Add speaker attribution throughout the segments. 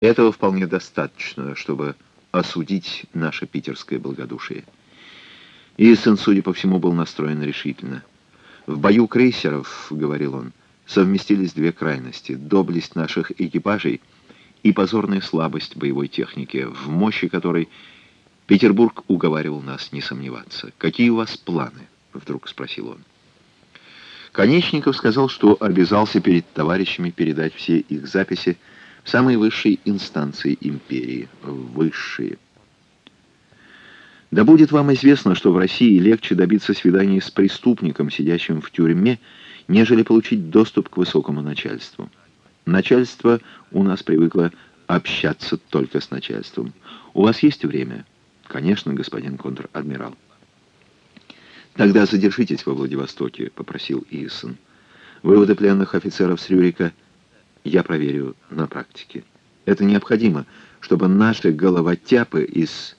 Speaker 1: Этого вполне достаточно, чтобы осудить наше питерское благодушие. Иссен, судя по всему, был настроен решительно. «В бою крейсеров, — говорил он, — совместились две крайности — доблесть наших экипажей и позорная слабость боевой техники, в мощи которой Петербург уговаривал нас не сомневаться. «Какие у вас планы?» — вдруг спросил он. Конечников сказал, что обязался перед товарищами передать все их записи в самые высшие инстанции империи, высшие. Да будет вам известно, что в России легче добиться свидания с преступником, сидящим в тюрьме, нежели получить доступ к высокому начальству. Начальство у нас привыкло общаться только с начальством. У вас есть время? Конечно, господин контр-адмирал. Тогда задержитесь во Владивостоке, попросил Исон. Выводы пленных офицеров с Рюрика я проверю на практике. Это необходимо, чтобы наши головотяпы из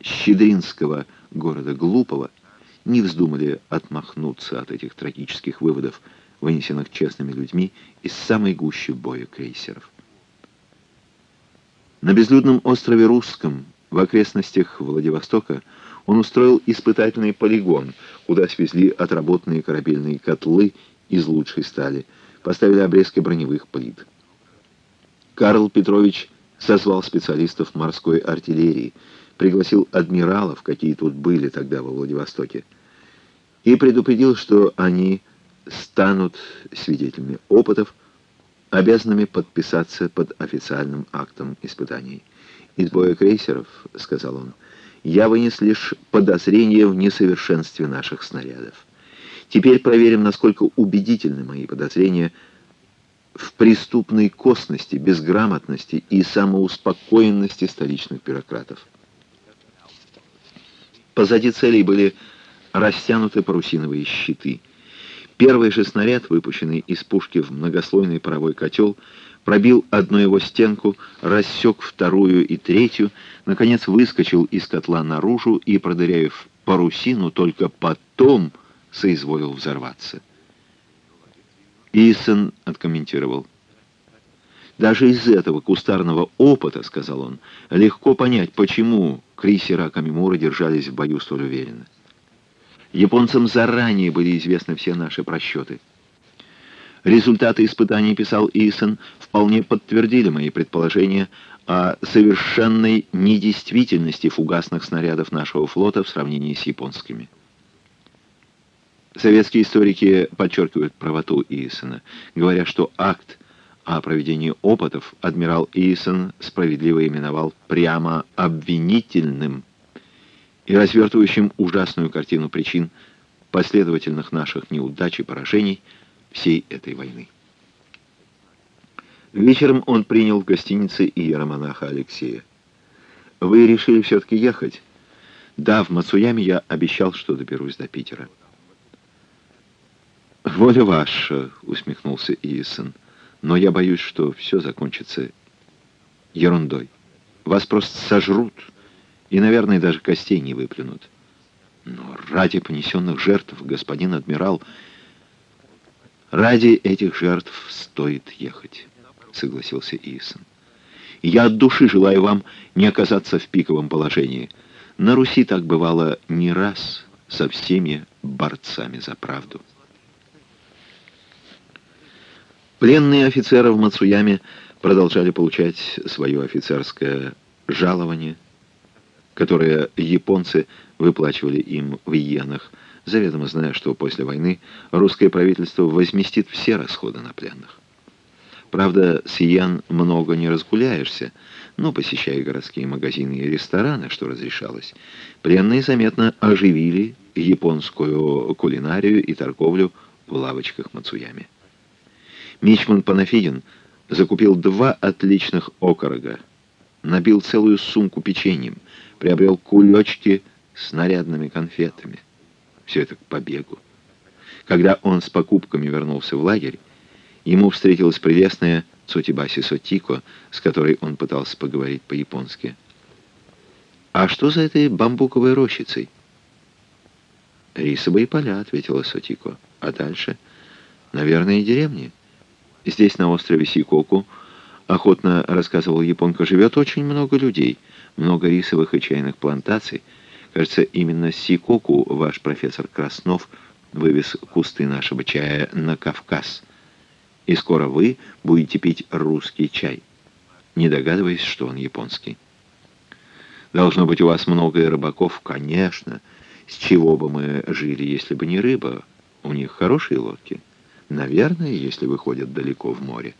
Speaker 1: щедринского города Глупого не вздумали отмахнуться от этих трагических выводов, вынесенных честными людьми из самой гущи боя крейсеров. На безлюдном острове Русском, в окрестностях Владивостока, он устроил испытательный полигон, куда свезли отработанные корабельные котлы из лучшей стали, поставили обрезки броневых плит. Карл Петрович созвал специалистов морской артиллерии, пригласил адмиралов, какие тут были тогда во Владивостоке, и предупредил, что они станут свидетелями опытов, обязанными подписаться под официальным актом испытаний. «Из боя крейсеров, — сказал он, — я вынес лишь подозрение в несовершенстве наших снарядов. Теперь проверим, насколько убедительны мои подозрения в преступной косности, безграмотности и самоуспокоенности столичных бюрократов. Позади целей были растянуты парусиновые щиты. Первый же снаряд, выпущенный из пушки в многослойный паровой котел, пробил одну его стенку, рассек вторую и третью, наконец выскочил из котла наружу и, продыряев парусину, только потом соизволил взорваться. Исон откомментировал. «Даже из этого кустарного опыта, — сказал он, — легко понять, почему крейсера Камимура держались в бою столь уверенно. Японцам заранее были известны все наши просчеты». Результаты испытаний, писал Исон, вполне подтвердили мои предположения о совершенной недействительности фугасных снарядов нашего флота в сравнении с японскими. Советские историки подчеркивают правоту Иисона, говоря, что акт о проведении опытов адмирал Иисон справедливо именовал прямо обвинительным и развертывающим ужасную картину причин последовательных наших неудач и поражений – всей этой войны. Вечером он принял в гостинице иеромонаха Алексея. «Вы решили все-таки ехать?» «Да, в Мацуяме я обещал, что доберусь до Питера». «Воля ваша», — усмехнулся Иисон, «но я боюсь, что все закончится ерундой. Вас просто сожрут и, наверное, даже костей не выплюнут. Но ради понесенных жертв, господин адмирал, — Ради этих жертв стоит ехать, согласился Исон. Я от души желаю вам не оказаться в пиковом положении. На Руси так бывало не раз со всеми борцами за правду. Пленные офицеры в Мацуяме продолжали получать свое офицерское жалование, которое японцы выплачивали им в иенах, заведомо зная, что после войны русское правительство возместит все расходы на пленных. Правда, с Ян много не разгуляешься, но, посещая городские магазины и рестораны, что разрешалось, пленные заметно оживили японскую кулинарию и торговлю в лавочках Мацуями. Мичман Панафидин закупил два отличных окорога, набил целую сумку печеньем, приобрел кулечки с нарядными конфетами все это к побегу. Когда он с покупками вернулся в лагерь, ему встретилась прелестная Цутибаси Сотико, с которой он пытался поговорить по-японски. «А что за этой бамбуковой рощицей?» «Рисовые поля», — ответила Сотико. «А дальше?» «Наверное, деревни. Здесь, на острове Сикоку, охотно рассказывал японка, живет очень много людей, много рисовых и чайных плантаций. Кажется, именно Сикоку ваш профессор Краснов вывез кусты нашего чая на Кавказ. И скоро вы будете пить русский чай, не догадываясь, что он японский. Должно быть у вас много рыбаков, конечно. С чего бы мы жили, если бы не рыба? У них хорошие лодки. Наверное, если выходят далеко в море.